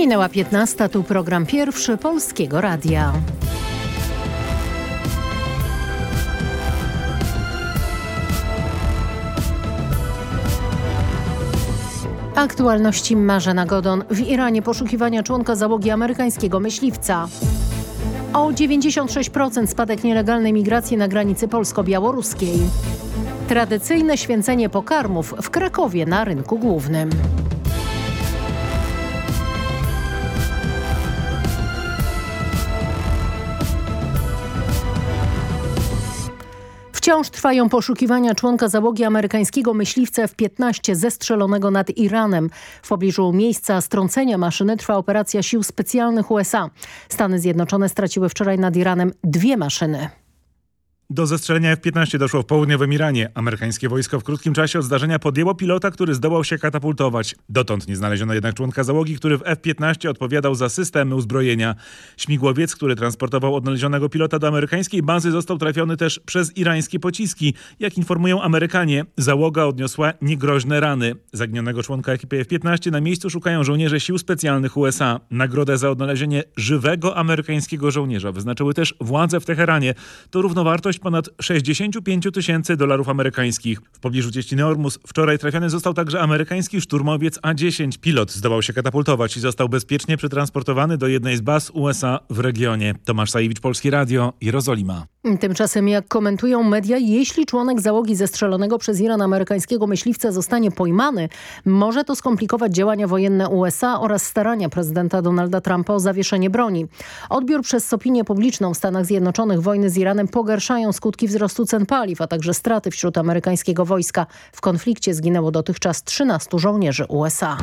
Minęła 15, tu program pierwszy Polskiego Radia. Aktualności Marzena Godon. W Iranie poszukiwania członka załogi amerykańskiego myśliwca. O 96% spadek nielegalnej migracji na granicy polsko-białoruskiej. Tradycyjne święcenie pokarmów w Krakowie na rynku głównym. Wciąż trwają poszukiwania członka załogi amerykańskiego myśliwca F-15 zestrzelonego nad Iranem. W pobliżu miejsca strącenia maszyny trwa operacja sił specjalnych USA. Stany Zjednoczone straciły wczoraj nad Iranem dwie maszyny. Do zestrzelenia F-15 doszło w południowym Iranie. Amerykańskie wojsko w krótkim czasie od zdarzenia podjęło pilota, który zdołał się katapultować. Dotąd nie znaleziono jednak członka załogi, który w F-15 odpowiadał za systemy uzbrojenia. Śmigłowiec, który transportował odnalezionego pilota do amerykańskiej bazy został trafiony też przez irańskie pociski. Jak informują Amerykanie, załoga odniosła niegroźne rany. Zaginionego członka ekipy F-15 na miejscu szukają żołnierze sił specjalnych USA. Nagrodę za odnalezienie żywego amerykańskiego żołnierza wyznaczyły też władze w Teheranie. To równowartość ponad 65 tysięcy dolarów amerykańskich. W pobliżu cieśniny Ormus wczoraj trafiony został także amerykański szturmowiec A-10. Pilot zdołał się katapultować i został bezpiecznie przetransportowany do jednej z baz USA w regionie. Tomasz Sajewicz, Polskie Radio, Jerozolima. Tymczasem, jak komentują media, jeśli członek załogi zestrzelonego przez Iran amerykańskiego myśliwca zostanie pojmany, może to skomplikować działania wojenne USA oraz starania prezydenta Donalda Trumpa o zawieszenie broni. Odbiór przez opinię publiczną w Stanach Zjednoczonych wojny z Iranem pogarszają skutki wzrostu cen paliw, a także straty wśród amerykańskiego wojska. W konflikcie zginęło dotychczas 13 żołnierzy USA.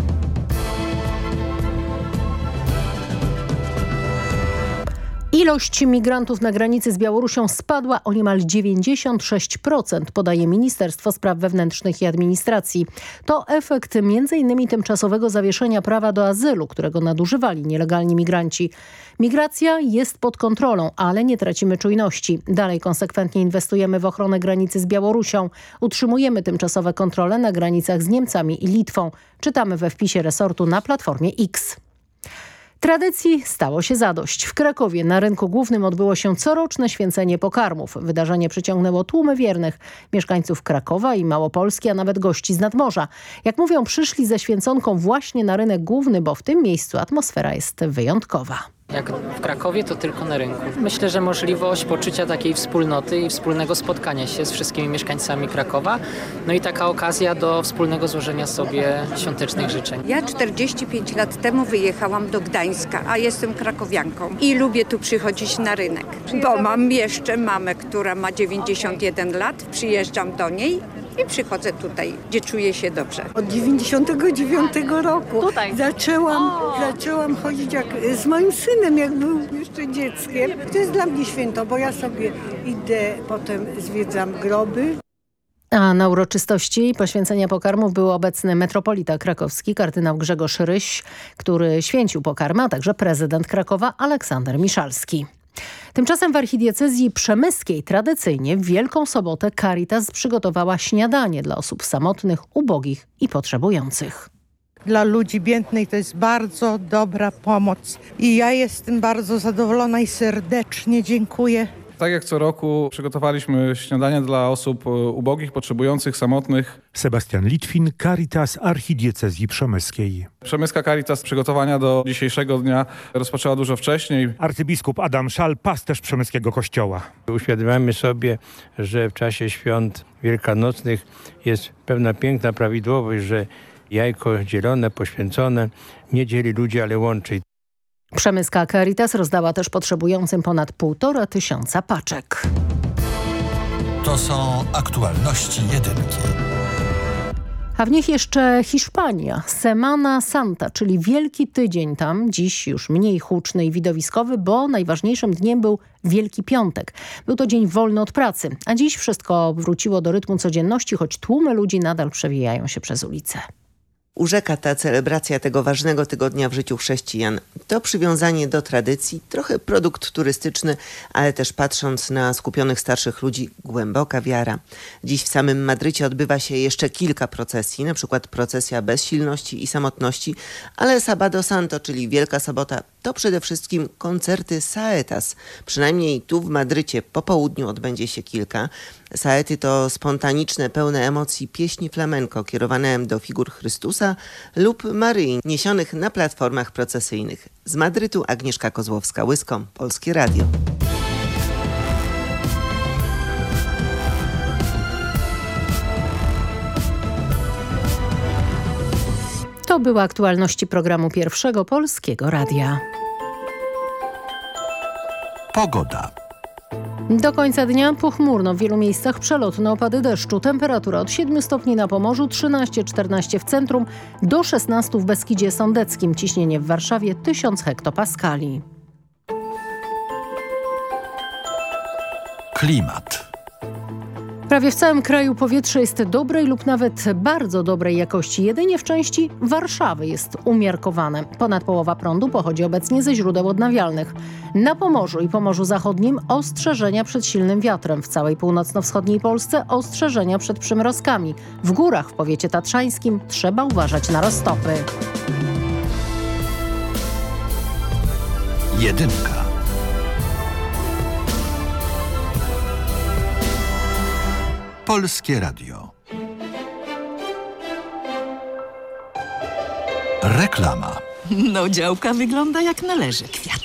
Ilość migrantów na granicy z Białorusią spadła o niemal 96%, podaje Ministerstwo Spraw Wewnętrznych i Administracji. To efekt m.in. tymczasowego zawieszenia prawa do azylu, którego nadużywali nielegalni migranci. Migracja jest pod kontrolą, ale nie tracimy czujności. Dalej konsekwentnie inwestujemy w ochronę granicy z Białorusią. Utrzymujemy tymczasowe kontrole na granicach z Niemcami i Litwą. Czytamy we wpisie resortu na Platformie X. Tradycji stało się zadość. W Krakowie na rynku głównym odbyło się coroczne święcenie pokarmów. Wydarzenie przyciągnęło tłumy wiernych, mieszkańców Krakowa i Małopolski, a nawet gości z nadmorza. Jak mówią, przyszli ze święconką właśnie na rynek główny, bo w tym miejscu atmosfera jest wyjątkowa. Jak w Krakowie, to tylko na rynku. Myślę, że możliwość poczucia takiej wspólnoty i wspólnego spotkania się z wszystkimi mieszkańcami Krakowa, no i taka okazja do wspólnego złożenia sobie świątecznych życzeń. Ja 45 lat temu wyjechałam do Gdańska, a jestem krakowianką i lubię tu przychodzić na rynek, bo mam jeszcze mamę, która ma 91 lat, przyjeżdżam do niej i przychodzę tutaj, gdzie czuję się dobrze. Od 99 roku tutaj. Zaczęłam, zaczęłam chodzić jak, z moim synem, jak był jeszcze dzieckiem. To jest dla mnie święto, bo ja sobie idę, potem zwiedzam groby. A na uroczystości poświęcenia pokarmów był obecny metropolita krakowski, kardynał Grzegorz Ryś, który święcił pokarmy, a także prezydent Krakowa Aleksander Miszalski. Tymczasem w archidiecezji przemyskiej tradycyjnie w Wielką Sobotę Caritas przygotowała śniadanie dla osób samotnych, ubogich i potrzebujących. Dla ludzi biednych to jest bardzo dobra pomoc i ja jestem bardzo zadowolona i serdecznie dziękuję. Tak jak co roku przygotowaliśmy śniadania dla osób ubogich, potrzebujących, samotnych. Sebastian Litwin, Caritas Archidiecezji Przemyskiej. Przemyska Caritas przygotowania do dzisiejszego dnia rozpoczęła dużo wcześniej. Arcybiskup Adam Szal, pasterz Przemyskiego Kościoła. Uświadamiamy sobie, że w czasie świąt wielkanocnych jest pewna piękna prawidłowość, że jajko dzielone, poświęcone nie dzieli ludzi, ale łączy. Przemyska Caritas rozdała też potrzebującym ponad półtora tysiąca paczek. To są aktualności jedynki. A w nich jeszcze Hiszpania, Semana Santa, czyli Wielki Tydzień tam, dziś już mniej huczny i widowiskowy, bo najważniejszym dniem był Wielki Piątek. Był to dzień wolny od pracy, a dziś wszystko wróciło do rytmu codzienności, choć tłumy ludzi nadal przewijają się przez ulice. Urzeka ta celebracja tego ważnego tygodnia w życiu chrześcijan? To przywiązanie do tradycji, trochę produkt turystyczny, ale też patrząc na skupionych starszych ludzi, głęboka wiara. Dziś w samym Madrycie odbywa się jeszcze kilka procesji, na przykład procesja bezsilności i samotności, ale Sabado Santo, czyli Wielka Sobota, to przede wszystkim koncerty Saetas. Przynajmniej tu w Madrycie po południu odbędzie się kilka. Saety to spontaniczne, pełne emocji pieśni flamenko kierowane do figur Chrystusa lub Maryi niesionych na platformach procesyjnych. Z Madrytu Agnieszka Kozłowska-Łyską, Polskie Radio. To były aktualności programu Pierwszego Polskiego Radia. Pogoda. Do końca dnia pochmurno, w wielu miejscach przelotne opady deszczu. Temperatura od 7 stopni na Pomorzu, 13-14 w centrum, do 16 w Beskidzie Sądeckim. Ciśnienie w Warszawie 1000 hektopaskali. Klimat. Prawie w całym kraju powietrze jest dobrej lub nawet bardzo dobrej jakości. Jedynie w części Warszawy jest umiarkowane. Ponad połowa prądu pochodzi obecnie ze źródeł odnawialnych. Na Pomorzu i Pomorzu Zachodnim ostrzeżenia przed silnym wiatrem. W całej północno-wschodniej Polsce ostrzeżenia przed przymrozkami. W górach w powiecie tatrzańskim trzeba uważać na roztopy. Jedynka. Polskie Radio. Reklama. No działka wygląda jak należy.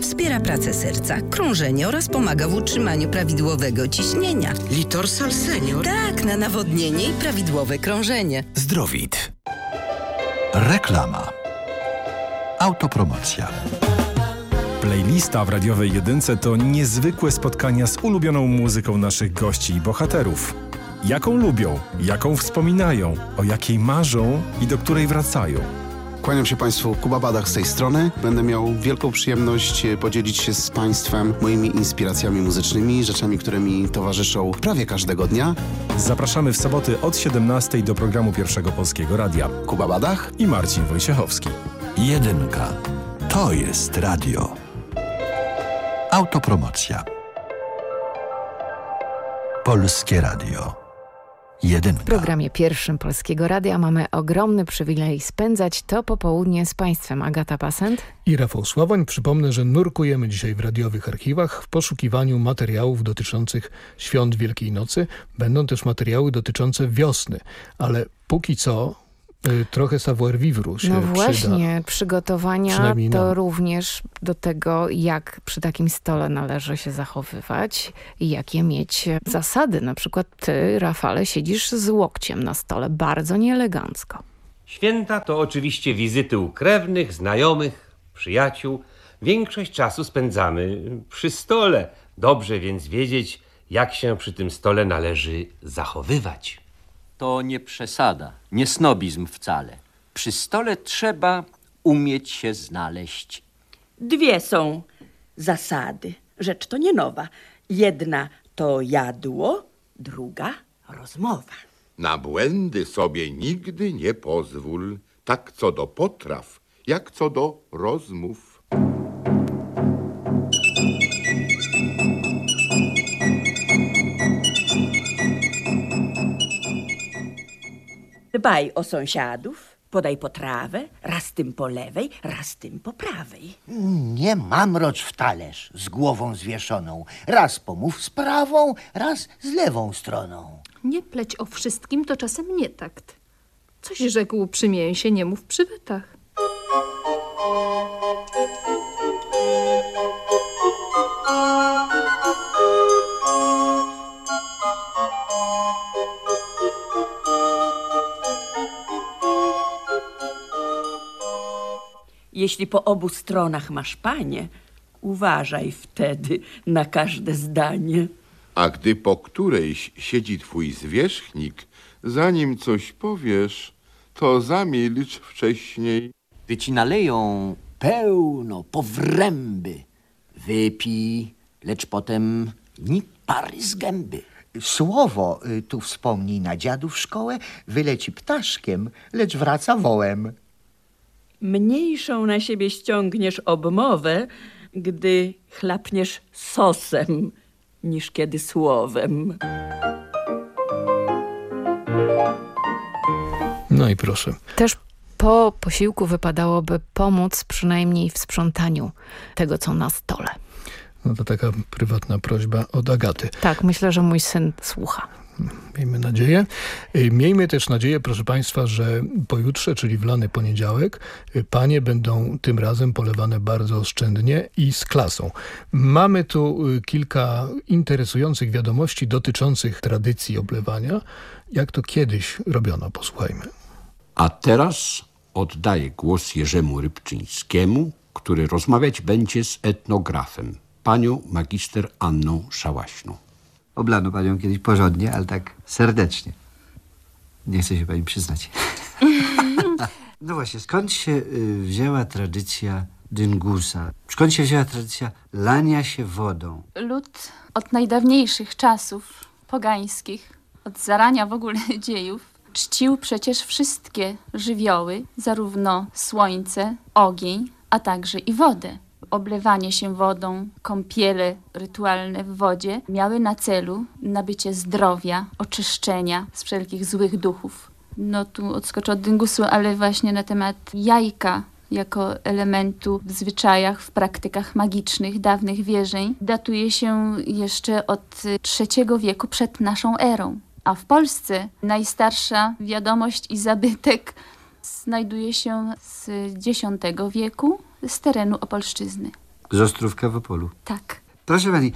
wspiera pracę serca, krążenie oraz pomaga w utrzymaniu prawidłowego ciśnienia. Litorsal Senior? Tak, na nawodnienie i prawidłowe krążenie. Zdrowit. Reklama. Autopromocja. Playlista w radiowej jedynce to niezwykłe spotkania z ulubioną muzyką naszych gości i bohaterów. Jaką lubią, jaką wspominają, o jakiej marzą i do której wracają. Kłaniam się Państwu, Kuba Badach z tej strony. Będę miał wielką przyjemność podzielić się z Państwem moimi inspiracjami muzycznymi, rzeczami, które mi towarzyszą prawie każdego dnia. Zapraszamy w soboty od 17 do programu Pierwszego Polskiego Radia. Kuba Badach i Marcin Wojciechowski. Jedynka. To jest radio. Autopromocja. Polskie Radio. Jedynka. W programie pierwszym Polskiego Radia mamy ogromny przywilej spędzać to popołudnie z Państwem. Agata Pasent i Rafał Sławoń. Przypomnę, że nurkujemy dzisiaj w radiowych archiwach w poszukiwaniu materiałów dotyczących świąt Wielkiej Nocy. Będą też materiały dotyczące wiosny, ale póki co trochę savoir vivre się No właśnie, przyda. przygotowania to również do tego, jak przy takim stole należy się zachowywać i jakie mieć zasady. Na przykład ty, Rafale, siedzisz z łokciem na stole, bardzo nieelegancko. Święta to oczywiście wizyty u krewnych, znajomych, przyjaciół. Większość czasu spędzamy przy stole, Dobrze więc wiedzieć, jak się przy tym stole należy zachowywać. To nie przesada, nie snobizm wcale. Przy stole trzeba umieć się znaleźć. Dwie są zasady. Rzecz to nie nowa. Jedna to jadło, druga rozmowa. Na błędy sobie nigdy nie pozwól, tak co do potraw, jak co do rozmów. Dbaj o sąsiadów, podaj potrawę, raz tym po lewej, raz tym po prawej. Nie mamrocz w talerz z głową zwieszoną. Raz pomów z prawą, raz z lewą stroną. Nie pleć o wszystkim, to czasem nie takt. Coś rzekł przy mięsie, nie mów przy wytach. Jeśli po obu stronach masz panie, uważaj wtedy na każde zdanie. A gdy po którejś siedzi twój zwierzchnik, zanim coś powiesz, to zamilcz wcześniej. Gdy ci naleją pełno, po wręby, wypij, lecz potem ni pary z gęby. Słowo, y, tu wspomnij na dziadów szkołę, wyleci ptaszkiem, lecz wraca wołem. Mniejszą na siebie ściągniesz obmowę, gdy chlapniesz sosem, niż kiedy słowem. No i proszę. Też po posiłku wypadałoby pomóc przynajmniej w sprzątaniu tego, co na stole. No to taka prywatna prośba od Agaty. Tak, myślę, że mój syn słucha. Miejmy nadzieję. Y, Miejmy też nadzieję, proszę Państwa, że pojutrze, czyli w lany poniedziałek, y, panie będą tym razem polewane bardzo oszczędnie i z klasą. Mamy tu y, kilka interesujących wiadomości dotyczących tradycji oblewania. Jak to kiedyś robiono, posłuchajmy. A teraz oddaję głos Jerzemu Rybczyńskiemu, który rozmawiać będzie z etnografem, panią magister Anną Szałaśną. Oblano panią kiedyś porządnie, ale tak serdecznie. Nie chce się pani przyznać. no właśnie, skąd się y, wzięła tradycja dyngusa? Skąd się wzięła tradycja lania się wodą? Lud od najdawniejszych czasów pogańskich, od zarania w ogóle dziejów, czcił przecież wszystkie żywioły, zarówno słońce, ogień, a także i wodę oblewanie się wodą, kąpiele rytualne w wodzie miały na celu nabycie zdrowia, oczyszczenia z wszelkich złych duchów. No tu odskoczę od dyngusu, ale właśnie na temat jajka jako elementu w zwyczajach, w praktykach magicznych dawnych wierzeń datuje się jeszcze od III wieku przed naszą erą. A w Polsce najstarsza wiadomość i zabytek znajduje się z X wieku, z terenu Opolszczyzny. Z Ostrówka w Opolu. Tak. Proszę pani,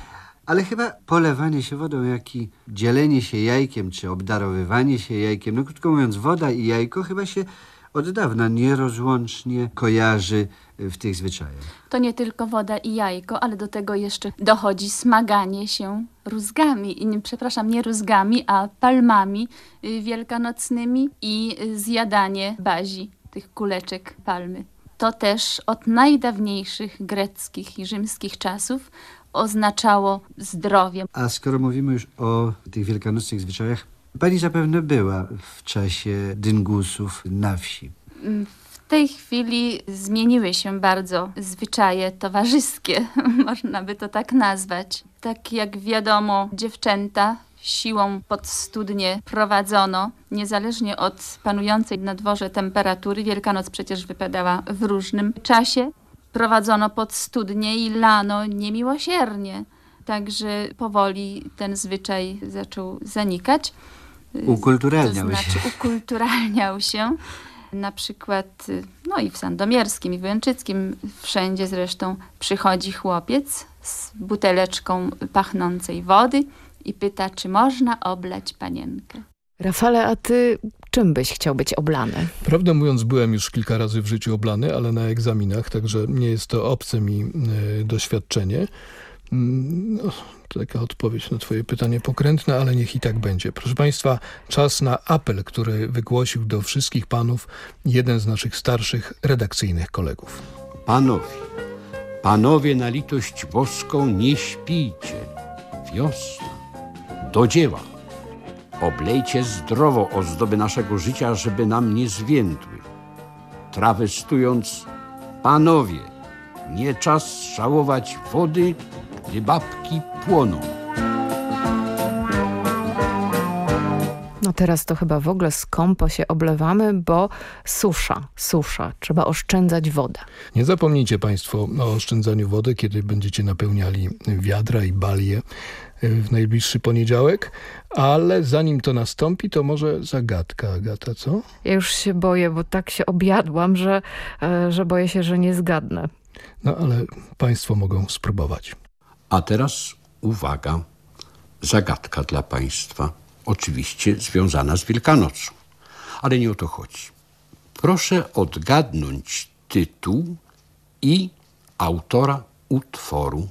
ale chyba polewanie się wodą, jak i dzielenie się jajkiem, czy obdarowywanie się jajkiem, no krótko mówiąc, woda i jajko chyba się od dawna nierozłącznie kojarzy w tych zwyczajach. To nie tylko woda i jajko, ale do tego jeszcze dochodzi smaganie się rózgami. Przepraszam, nie rózgami, a palmami y, wielkanocnymi i zjadanie bazi, tych kuleczek palmy. To też od najdawniejszych greckich i rzymskich czasów oznaczało zdrowie. A skoro mówimy już o tych wielkanocnych zwyczajach, pani zapewne była w czasie dyngusów na wsi. W tej chwili zmieniły się bardzo zwyczaje towarzyskie, można by to tak nazwać. Tak jak wiadomo, dziewczęta siłą pod studnie prowadzono, niezależnie od panującej na dworze temperatury. Wielkanoc przecież wypadała w różnym czasie. Prowadzono pod studnie i lano niemiłosiernie. Także powoli ten zwyczaj zaczął zanikać. Ukulturalniał to znaczy, się. Ukulturalniał się. Na przykład, no i w Sandomierskim, i w Łęczyckim, wszędzie zresztą przychodzi chłopiec z buteleczką pachnącej wody i pyta, czy można oblać panienkę. Rafale, a ty czym byś chciał być oblany? Prawdę mówiąc, byłem już kilka razy w życiu oblany, ale na egzaminach, także nie jest to obce mi y, doświadczenie. No, taka odpowiedź na twoje pytanie pokrętne, ale niech i tak będzie. Proszę państwa, czas na apel, który wygłosił do wszystkich panów jeden z naszych starszych redakcyjnych kolegów. Panowie, panowie na litość boską nie śpijcie. Wiosna, do dzieła. Oblejcie zdrowo ozdoby naszego życia, żeby nam nie zwiędły. Trawestując, panowie, nie czas żałować wody, gdy babki płoną. No teraz to chyba w ogóle skąpo się oblewamy, bo susza, susza. Trzeba oszczędzać wodę. Nie zapomnijcie Państwo o oszczędzaniu wody, kiedy będziecie napełniali wiadra i balie w najbliższy poniedziałek, ale zanim to nastąpi, to może zagadka, Agata, co? Ja już się boję, bo tak się objadłam, że, e, że boję się, że nie zgadnę. No ale Państwo mogą spróbować. A teraz uwaga, zagadka dla Państwa, oczywiście związana z Wielkanocą, ale nie o to chodzi. Proszę odgadnąć tytuł i autora utworu.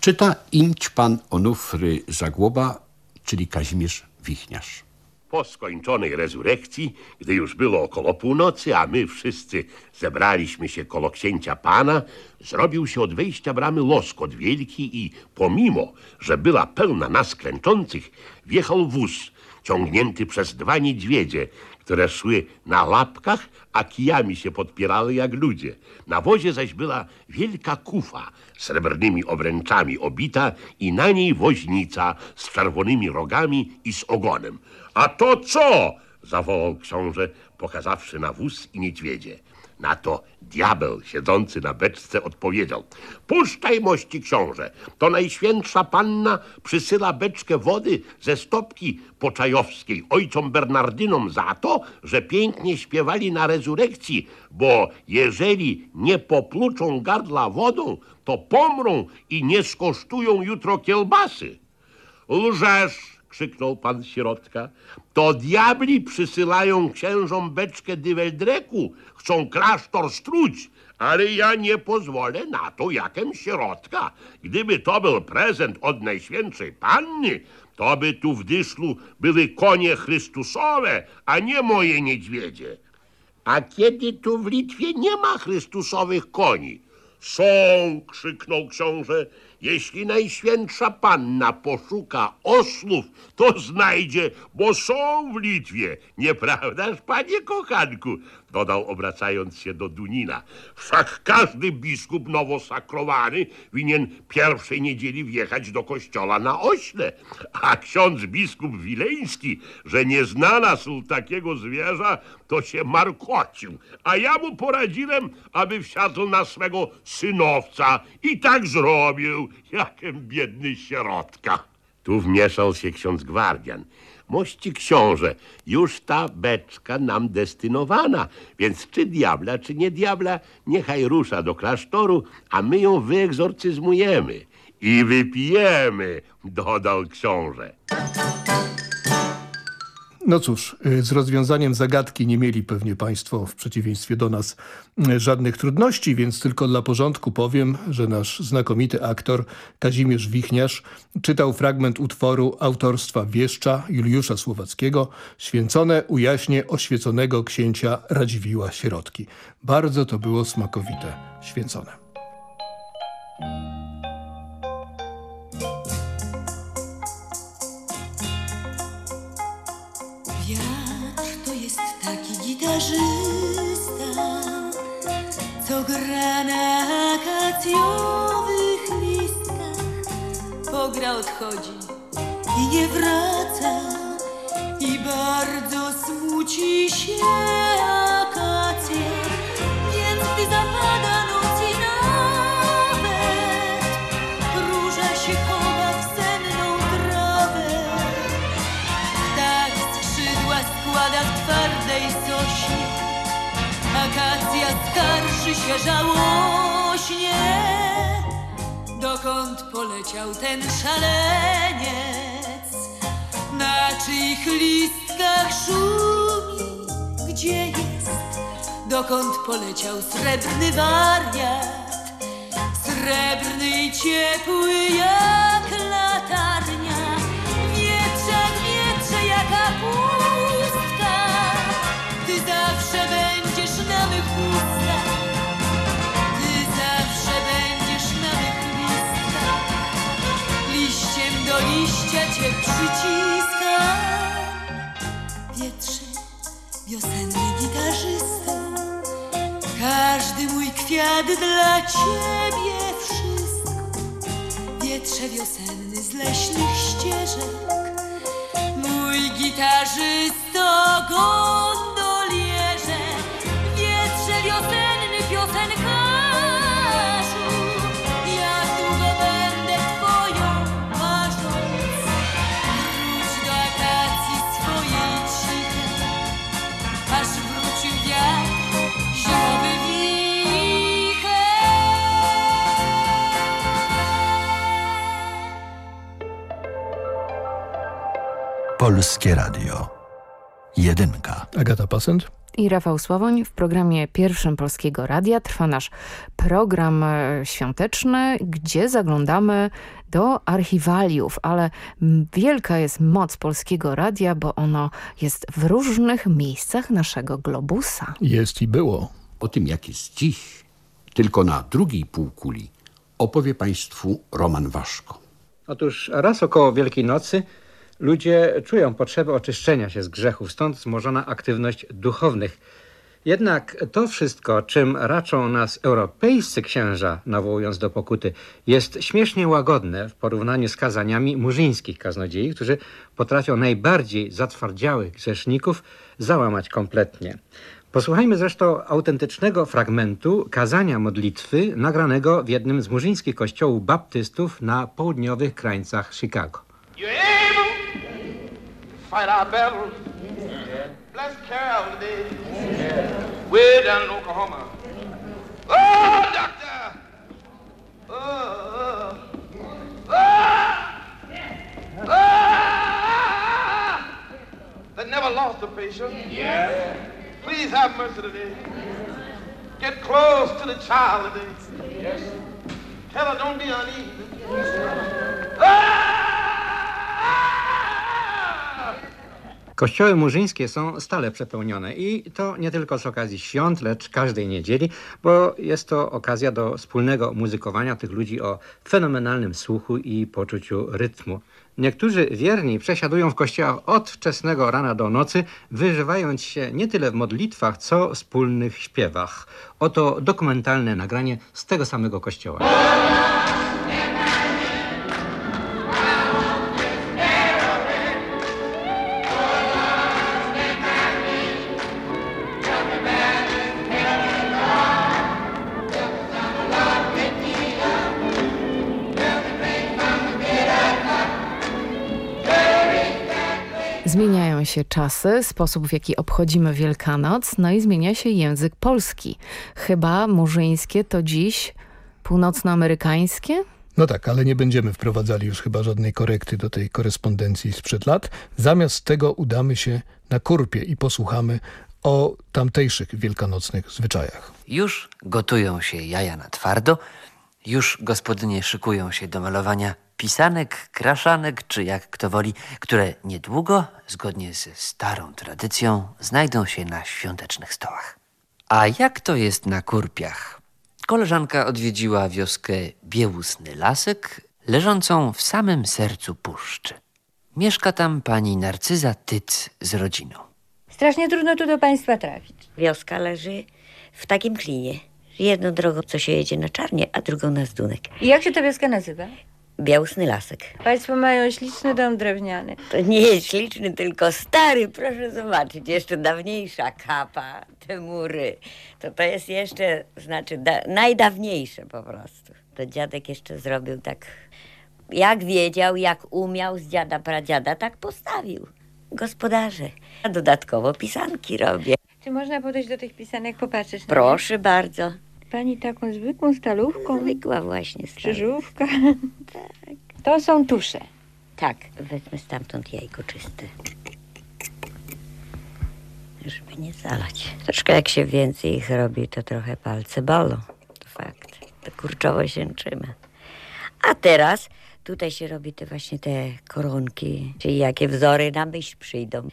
Czyta imć pan Onufry Zagłoba, czyli Kazimierz Wichniarz. Po skończonej rezurekcji, gdy już było około północy, a my wszyscy zebraliśmy się koło księcia pana, zrobił się od wejścia bramy loskot wielki i pomimo, że była pełna nas klęczących, wjechał wóz ciągnięty przez dwa niedźwiedzie, które szły na łapkach, a kijami się podpierały jak ludzie. Na wozie zaś była wielka kufa srebrnymi obręczami obita i na niej woźnica z czerwonymi rogami i z ogonem. A to co? zawołał książę, pokazawszy na wóz i niedźwiedzie. Na to diabeł siedzący na beczce odpowiedział. Puszczaj, mości książę, to najświętsza panna przysyła beczkę wody ze stopki poczajowskiej ojcom Bernardynom za to, że pięknie śpiewali na rezurekcji, bo jeżeli nie popluczą gardla wodą, to pomrą i nie skosztują jutro kielbasy. Lżesz! Krzyknął pan środka. To diabli przysyłają księżom beczkę dyweldreku, chcą klasztor struć, ale ja nie pozwolę na to, jakem środka. Gdyby to był prezent od Najświętszej Panny, to by tu w dyszlu były konie Chrystusowe, a nie moje niedźwiedzie. A kiedy tu w Litwie nie ma Chrystusowych koni? Są, krzyknął książę, jeśli Najświętsza Panna poszuka oslów, to znajdzie, bo są w Litwie. Nieprawdaż, panie kochanku? Dodał, obracając się do Dunina. Wszak każdy biskup nowosakrowany winien pierwszej niedzieli wjechać do kościoła na ośle. A ksiądz biskup wileński, że nie znalazł takiego zwierza, to się markocił. A ja mu poradziłem, aby wsiadł na swego synowca i tak zrobił. Jakem biedny sierotka. Tu wmieszał się ksiądz gwardian. Mości książę, już ta beczka nam destynowana, więc czy diabla, czy nie diabla, niechaj rusza do klasztoru, a my ją wyegzorcyzmujemy i wypijemy, dodał książę. No cóż, y, z rozwiązaniem zagadki nie mieli pewnie Państwo w przeciwieństwie do nas y, żadnych trudności, więc tylko dla porządku powiem, że nasz znakomity aktor Kazimierz Wichniarz czytał fragment utworu autorstwa wieszcza Juliusza Słowackiego Święcone ujaśnie oświeconego księcia Radziwiła Sierotki. Bardzo to było smakowite, święcone. Co gra na akacjowych listkach. Pogra odchodzi i nie wraca i bardzo smuci się akacja, skarży się żałośnie Dokąd poleciał ten szaleniec. Na czyich listkach szumi Gdzie jest Dokąd poleciał srebrny wariat. Srebrny i ciepły jak liścia cię przyciskam. Wietrze, wiosenny gitarzysto, każdy mój kwiat dla ciebie wszystko. Wietrze wiosenny z leśnych ścieżek, mój gitarzysto gondolierze. Polskie Radio. Jedynka. Agata Pasent. I Rafał Sławoń w programie pierwszym Polskiego Radia trwa nasz program e, świąteczny, gdzie zaglądamy do archiwaliów, ale wielka jest moc Polskiego Radia, bo ono jest w różnych miejscach naszego globusa. Jest i było. O tym, jak jest dziś, tylko na drugiej półkuli, opowie Państwu Roman Waszko. Otóż raz około Wielkiej Nocy ludzie czują potrzebę oczyszczenia się z grzechów, stąd wzmożona aktywność duchownych. Jednak to wszystko, czym raczą nas europejscy księża, nawołując do pokuty, jest śmiesznie łagodne w porównaniu z kazaniami murzyńskich kaznodziei, którzy potrafią najbardziej zatwardziałych grzeszników załamać kompletnie. Posłuchajmy zresztą autentycznego fragmentu kazania modlitwy nagranego w jednym z murzyńskich kościołów baptystów na południowych krańcach Chicago. Fight our battles. Bless Carol today. Way down in Oklahoma. Oh, doctor! Oh, oh, oh! Ah! That never lost a patient. Yeah. Please have mercy today. Get close to the child today. Yes. Tell her don't be uneasy. Kościoły murzyńskie są stale przepełnione i to nie tylko z okazji świąt, lecz każdej niedzieli, bo jest to okazja do wspólnego muzykowania tych ludzi o fenomenalnym słuchu i poczuciu rytmu. Niektórzy wierni przesiadują w kościołach od wczesnego rana do nocy, wyżywając się nie tyle w modlitwach, co wspólnych śpiewach. Oto dokumentalne nagranie z tego samego kościoła. Się czasy, sposób w jaki obchodzimy Wielkanoc, no i zmienia się język polski. Chyba murzyńskie to dziś północnoamerykańskie? No tak, ale nie będziemy wprowadzali już chyba żadnej korekty do tej korespondencji sprzed lat. Zamiast tego udamy się na Kurpie i posłuchamy o tamtejszych wielkanocnych zwyczajach. Już gotują się jaja na twardo, już gospodynie szykują się do malowania pisanek, kraszanek, czy jak kto woli, które niedługo, zgodnie ze starą tradycją, znajdą się na świątecznych stołach. A jak to jest na Kurpiach? Koleżanka odwiedziła wioskę Biełusny Lasek, leżącą w samym sercu puszczy. Mieszka tam pani Narcyza Tyc z rodziną. Strasznie trudno tu do państwa trafić. Wioska leży w takim klinie. Jedną drogą, co się jedzie na Czarnie, a drugą na Zdunek. I jak się ta wioska nazywa? Białusny Lasek. Państwo mają śliczny dom drewniany. To nie jest śliczny, tylko stary, proszę zobaczyć. Jeszcze dawniejsza kapa, te mury. To to jest jeszcze, znaczy da, najdawniejsze po prostu. To dziadek jeszcze zrobił tak, jak wiedział, jak umiał z dziada, pradziada, tak postawił. Gospodarze. A dodatkowo pisanki robię. Czy można podejść do tych pisanek, popatrzeć Proszę bardzo. Pani taką zwykłą stalówką? Zwykła właśnie Krzyżówka. tak. To są tusze. Tak, wezmę stamtąd jajko czyste. Żeby nie zalać. Troszkę jak się więcej ich robi, to trochę palce bolą. To fakt. To kurczowo się trzyma. A teraz tutaj się robi te właśnie te koronki, czyli jakie wzory na myśl przyjdą.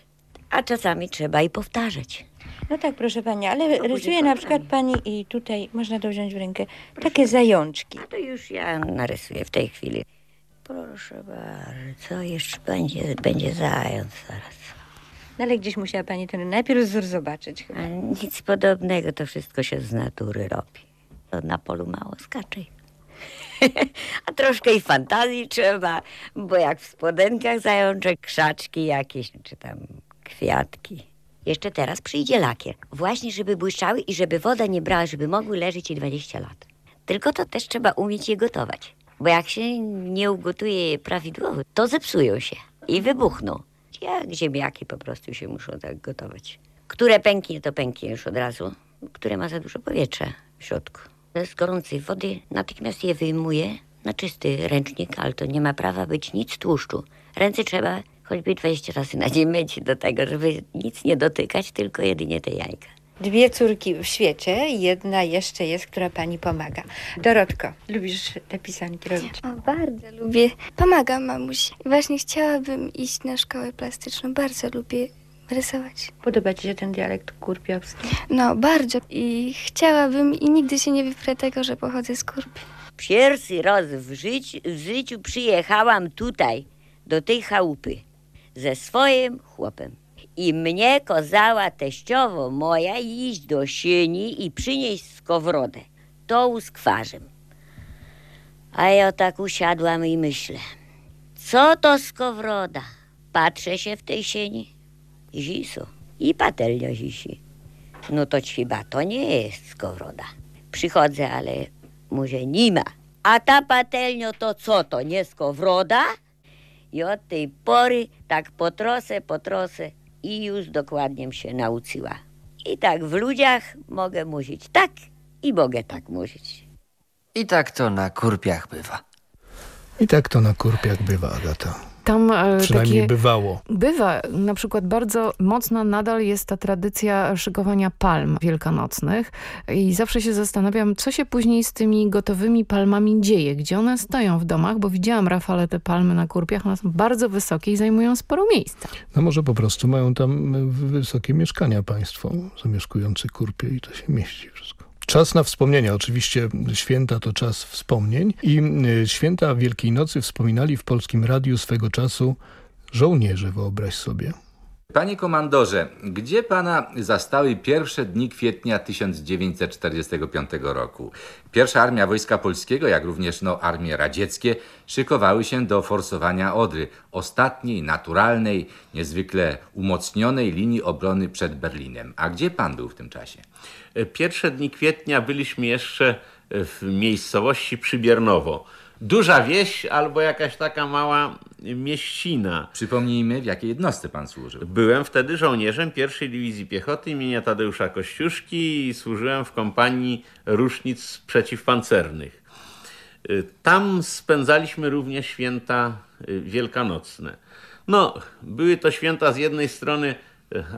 A czasami trzeba i powtarzać. No tak, proszę pani, ale rysuje na przykład pani i tutaj można to wziąć w rękę takie zajączki. To już ja narysuję w tej chwili. Proszę bardzo, jeszcze będzie, będzie zając zaraz. No ale gdzieś musiała pani ten najpierw wzór zobaczyć chyba. A nic podobnego, to wszystko się z natury robi. To na polu mało skaczej. A troszkę i fantazji trzeba, bo jak w spodenkach zajączek, krzaczki jakieś, czy tam kwiatki. Jeszcze teraz przyjdzie lakier. Właśnie, żeby błyszczały i żeby woda nie brała, żeby mogły leżeć i 20 lat. Tylko to też trzeba umieć je gotować. Bo jak się nie ugotuje je prawidłowo, to zepsują się i wybuchną. Jak ziemniaki po prostu się muszą tak gotować. Które pęknie, to pęknie już od razu. Które ma za dużo powietrza w środku. Z gorącej wody natychmiast je wyjmuję na czysty ręcznik, ale to nie ma prawa być nic tłuszczu. Ręce trzeba choćby 20 razy na dzień myć do tego, żeby nic nie dotykać, tylko jedynie te jajka. Dwie córki w świecie, jedna jeszcze jest, która pani pomaga. Dorotko, lubisz te pisanki robić? O, bardzo lubię. Pomagam mamusi. Właśnie chciałabym iść na szkołę plastyczną. Bardzo lubię rysować. Podoba ci się ten dialekt kurpiowski? No, bardzo. I chciałabym i nigdy się nie wyprę tego, że pochodzę z Kurpi. Pierwszy raz w życiu, w życiu przyjechałam tutaj, do tej chałupy, ze swoim chłopem. I mnie kozała teściowo moja iść do sieni i przynieść skowrodę. To z kwarzem. A ja tak usiadłam i myślę, co to skowroda? Patrzę się w tej sieni, ziso i patelnia zisi. No to chyba to nie jest skowroda. Przychodzę, ale mówię, nie ma. A ta patelnia to co to, nie skowroda? I od tej pory tak potrosę, potrosę i już dokładnie się nauczyła. I tak w ludziach mogę mówić tak i mogę tak mówić. I tak to na kurpiach bywa. I tak to na kurpiach bywa, Agata. Tam e, Przynajmniej takie... bywało. Bywa. Na przykład bardzo mocna nadal jest ta tradycja szykowania palm wielkanocnych i zawsze się zastanawiam, co się później z tymi gotowymi palmami dzieje, gdzie one stoją w domach, bo widziałam, Rafale, te palmy na kurpiach, one są bardzo wysokie i zajmują sporo miejsca. No może po prostu mają tam wysokie mieszkania państwo zamieszkujący kurpie i to się mieści wszystko. Czas na wspomnienia. Oczywiście święta to czas wspomnień i y, święta Wielkiej Nocy wspominali w Polskim Radiu swego czasu żołnierze, wyobraź sobie. Panie komandorze, gdzie pana zastały pierwsze dni kwietnia 1945 roku? Pierwsza armia Wojska Polskiego, jak również no, armie radzieckie, szykowały się do forsowania Odry, ostatniej, naturalnej, niezwykle umocnionej linii obrony przed Berlinem. A gdzie pan był w tym czasie? Pierwsze dni kwietnia byliśmy jeszcze w miejscowości Przybiernowo. Duża wieś albo jakaś taka mała mieścina. Przypomnijmy, w jakiej jednostce pan służył? Byłem wtedy żołnierzem pierwszej Dywizji Piechoty imienia Tadeusza Kościuszki i służyłem w kompanii rusznic przeciwpancernych. Tam spędzaliśmy również święta wielkanocne. No, były to święta z jednej strony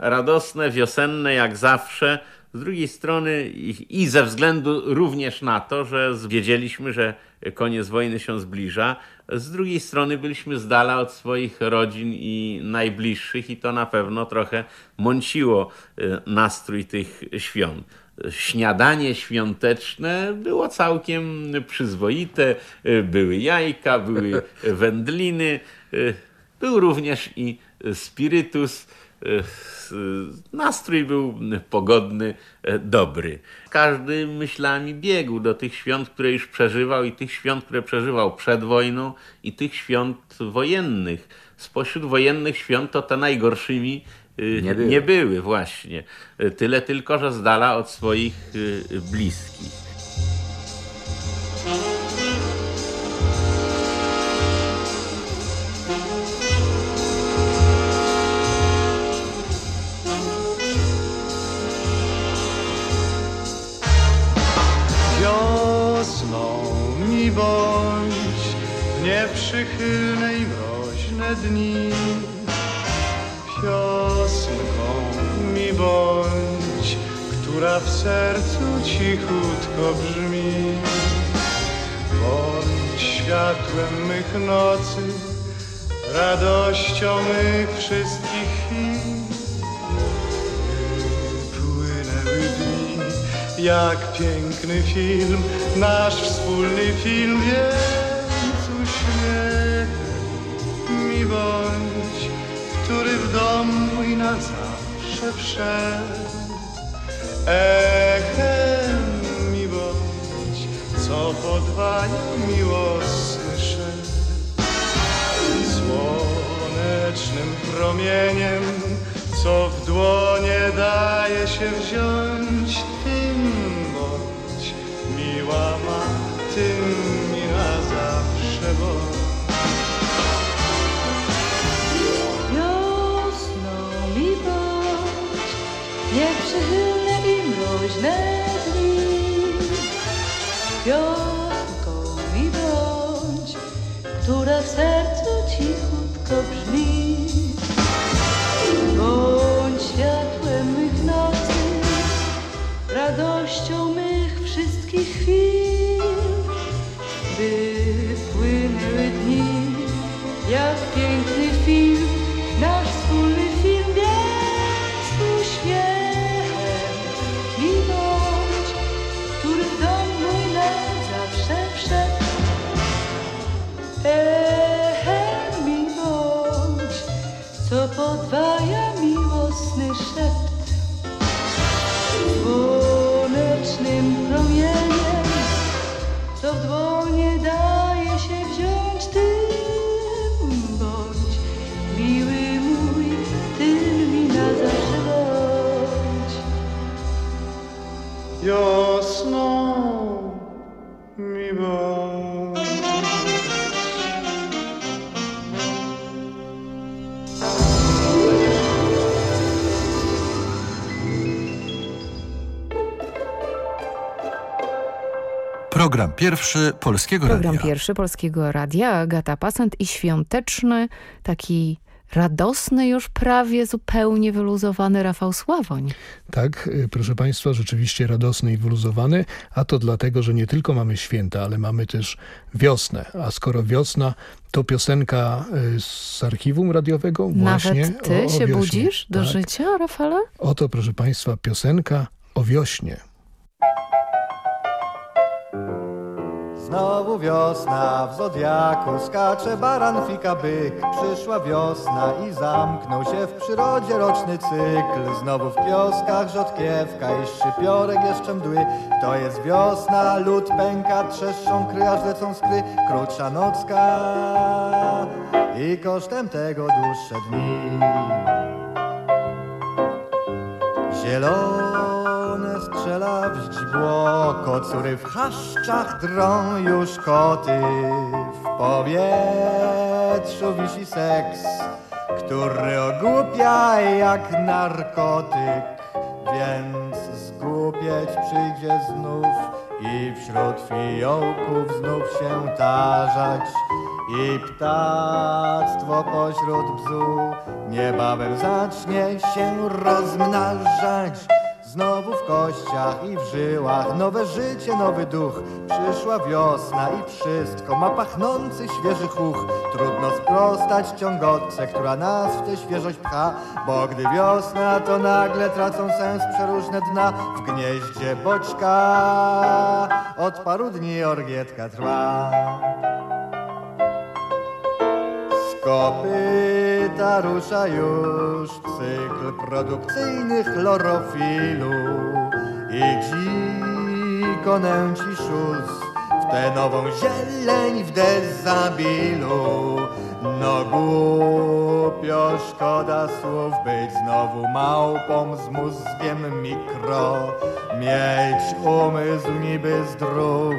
radosne, wiosenne jak zawsze, z drugiej strony i ze względu również na to, że wiedzieliśmy, że koniec wojny się zbliża, z drugiej strony byliśmy z dala od swoich rodzin i najbliższych i to na pewno trochę mąciło nastrój tych świąt. Śniadanie świąteczne było całkiem przyzwoite, były jajka, były wędliny, był również i spirytus. Nastrój był pogodny, dobry. Każdy myślami biegł do tych świąt, które już przeżywał i tych świąt, które przeżywał przed wojną i tych świąt wojennych. Spośród wojennych świąt to te najgorszymi nie były, nie były właśnie. Tyle tylko, że z dala od swoich bliskich. Bądź w nieprzychylne i mroźne dni. Piosnką mi bądź, która w sercu cichutko brzmi. Bądź świat światłem mych nocy, radością mych wszystkich chwil. Płynęły dni, jak piękny film, nasz wspólny film, więc uśmiechem mi bądź, który w dom mój na zawsze wszedł. Echem mi bądź, co podwaja miłosny szep. Słonecznym promieniem, co w dłonie daje się wziąć, mroźne dni. Piosenką mi bądź, która w sercu cichutko brzmi. Program pierwszy Polskiego Program Radia. pierwszy Polskiego Radia, Agata Pasant i świąteczny, taki radosny już prawie, zupełnie wyluzowany Rafał Sławoń. Tak, y, proszę Państwa, rzeczywiście radosny i wyluzowany, a to dlatego, że nie tylko mamy święta, ale mamy też wiosnę. A skoro wiosna, to piosenka y, z archiwum radiowego właśnie Nawet ty o, o się wiośnie. budzisz do Tak. życia, Rafale? Oto, proszę Państwa, piosenka o wiośnie. Znowu wiosna, w zodiaku skacze baran, fika, byk. Przyszła wiosna i zamknął się w przyrodzie roczny cykl. Znowu w kioskach rzodkiewka i szczypiorek jeszcze mdły. To jest wiosna, lód pęka, trzeszczą kry, aż lecą skry. Krótsza nocka i kosztem tego dłuższe dni. Zielone strzela w źdźbło, kocury w chaszczach drą już koty. W powietrzu wisi seks, który ogłupia jak narkotyk. Więc zgłupieć przyjdzie znów i wśród fiołków znów się tarzać. I ptactwo pośród bzu niebawem zacznie się rozmnażać. Znowu w kościach i w żyłach nowe życie, nowy duch. Przyszła wiosna i wszystko ma pachnący świeży chuch. Trudno sprostać ciągotce, która nas w tę świeżość pcha, bo gdy wiosna, to nagle tracą sens przeróżne dna. W gnieździe boczka od paru dni orgietka trwa. Z kopyta rusza już cykl produkcyjny chlorofilu. I dziko nęci szus w tę nową zieleń w dezabilu. No głupio szkoda słów być znowu małpą z mózgiem mikro. Mieć umysł niby zdrów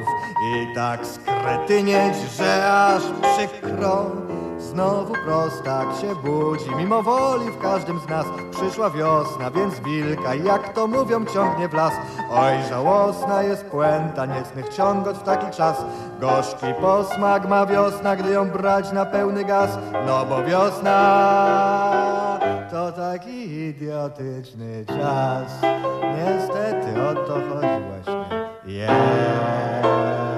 i tak skretynieć, że aż przykro Znowu prostak się budzi, mimo woli w każdym z nas Przyszła wiosna, więc wilka, jak to mówią, ciągnie w las. Oj, żałosna jest puenta niecnych ciągot w taki czas. Gorzki posmak ma wiosna, gdy ją brać na pełny gaz. No bo wiosna to taki idiotyczny czas. Niestety o to chodzi właśnie Yeah.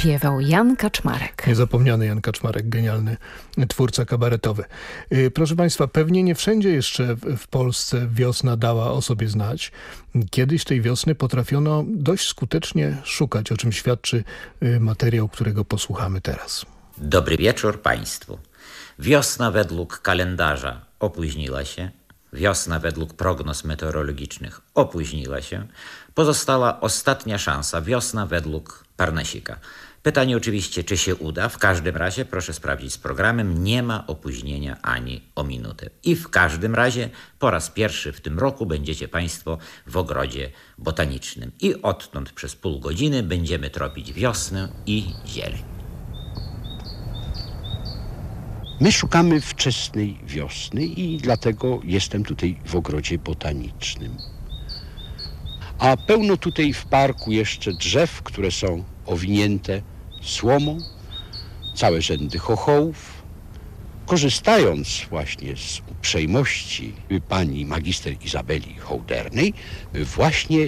Śpiewał Jan Kaczmarek. Niezapomniany Jan Kaczmarek, genialny twórca kabaretowy. Y, proszę Państwa, pewnie nie wszędzie jeszcze w Polsce wiosna dała o sobie znać. Kiedyś tej wiosny potrafiono dość skutecznie szukać, o czym świadczy y, materiał, którego posłuchamy teraz. Dobry wieczór Państwu. Wiosna według kalendarza opóźniła się, wiosna według prognoz meteorologicznych opóźniła się, pozostała ostatnia szansa, wiosna według Parnasika. Pytanie oczywiście, czy się uda. W każdym razie, proszę sprawdzić z programem, nie ma opóźnienia ani o minutę. I w każdym razie po raz pierwszy w tym roku będziecie Państwo w ogrodzie botanicznym. I odtąd przez pół godziny będziemy tropić wiosnę i zieleń. My szukamy wczesnej wiosny i dlatego jestem tutaj w ogrodzie botanicznym. A pełno tutaj w parku jeszcze drzew, które są owinięte słomą, całe rzędy chochołów. Korzystając właśnie z uprzejmości pani magister Izabeli Hołdernej, właśnie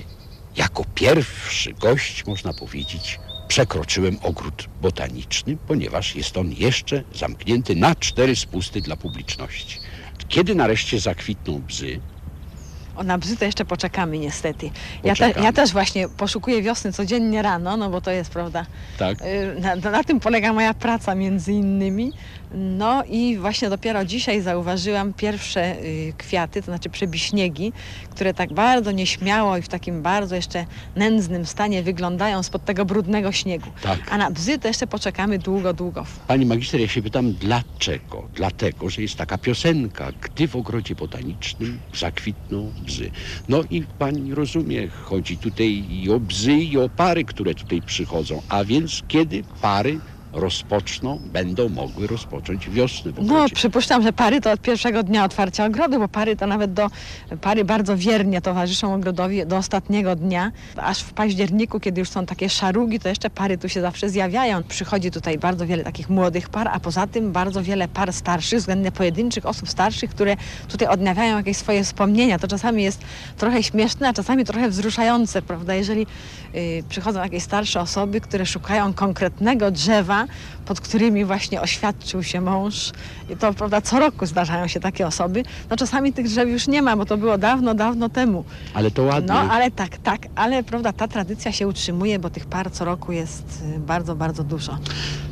jako pierwszy gość, można powiedzieć, przekroczyłem ogród botaniczny, ponieważ jest on jeszcze zamknięty na cztery spusty dla publiczności. Kiedy nareszcie zakwitną bzy, o na bzy to jeszcze poczekamy niestety. Ja, te, ja też właśnie poszukuję wiosny codziennie rano, no bo to jest prawda. tak? Y, Na, na tym polega moja praca między innymi. No i właśnie dopiero dzisiaj zauważyłam pierwsze y, kwiaty, to znaczy przebiśniegi, które tak bardzo nieśmiało i w takim bardzo jeszcze nędznym stanie wyglądają spod tego brudnego śniegu. Tak. A na bzy to jeszcze poczekamy długo, długo. Pani magister, ja się pytam, dlaczego? Dlatego, że jest taka piosenka, gdy w ogrodzie botanicznym zakwitną bzy. No i pani rozumie, chodzi tutaj i o bzy, i o pary, które tutaj przychodzą. A więc kiedy pary rozpoczną, będą mogły rozpocząć wiosnę w No, przypuszczam, że pary to od pierwszego dnia otwarcia ogrodu, bo pary to nawet do pary bardzo wiernie towarzyszą ogrodowi do ostatniego dnia. Aż w październiku, kiedy już są takie szarugi, to jeszcze pary tu się zawsze zjawiają. Przychodzi tutaj bardzo wiele takich młodych par, a poza tym bardzo wiele par starszych, względnie pojedynczych osób starszych, które tutaj odnawiają jakieś swoje wspomnienia. To czasami jest trochę śmieszne, a czasami trochę wzruszające, prawda? Jeżeli y, przychodzą jakieś starsze osoby, które szukają konkretnego drzewa, pod którymi właśnie oświadczył się mąż. I to prawda, co roku zdarzają się takie osoby. No czasami tych drzew już nie ma, bo to było dawno, dawno temu. Ale to ładnie. No ale tak, tak, ale prawda, ta tradycja się utrzymuje, bo tych par co roku jest y, bardzo, bardzo dużo.